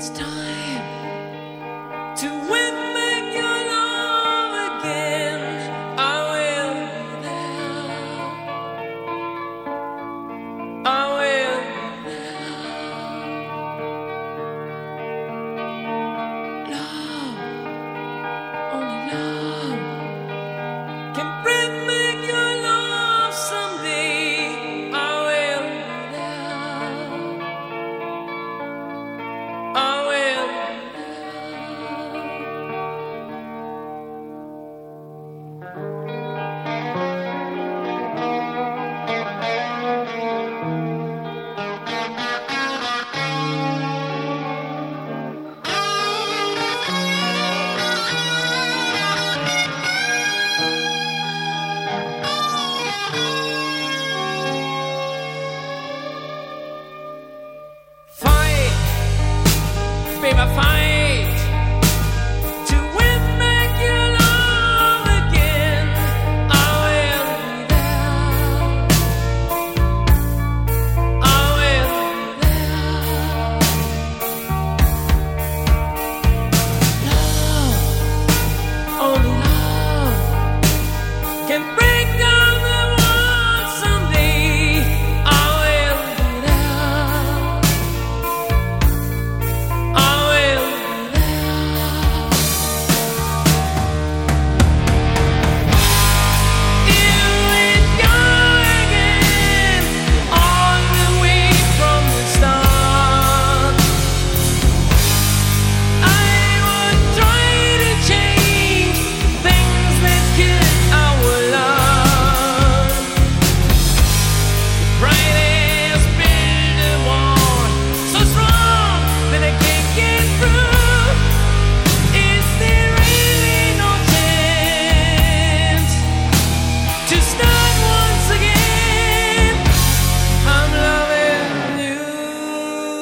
It's time. my fine.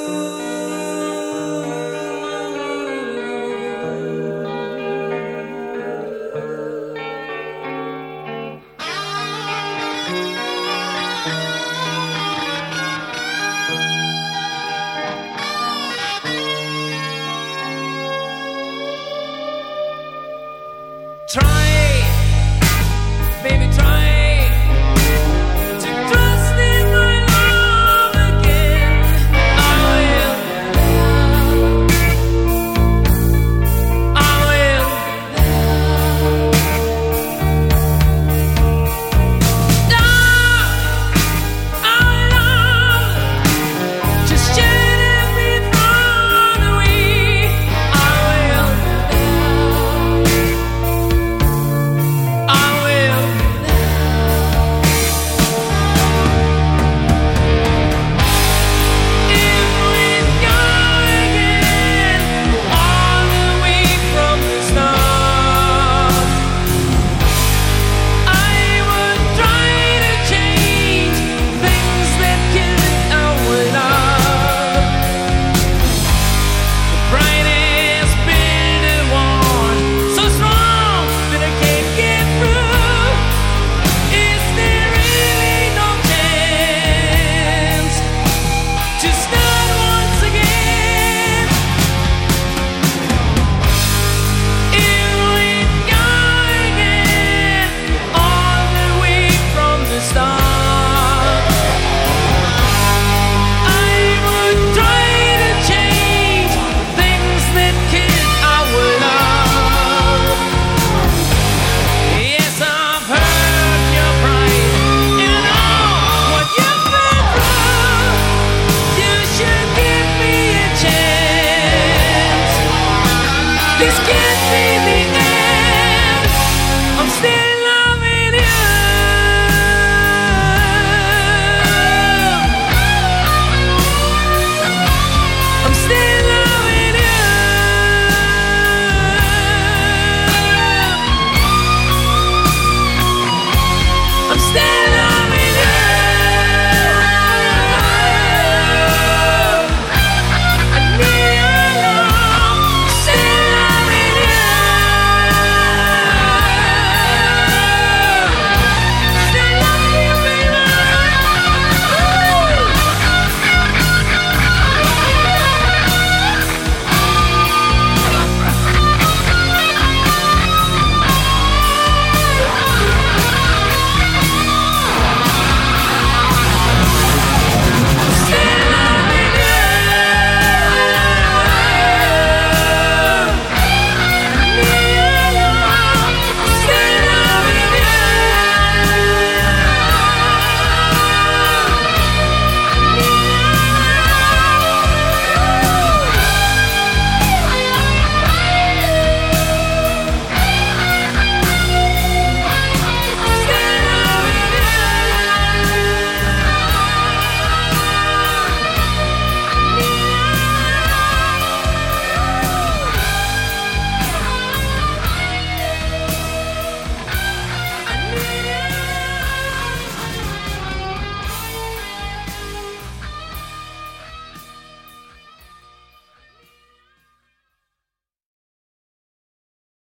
you.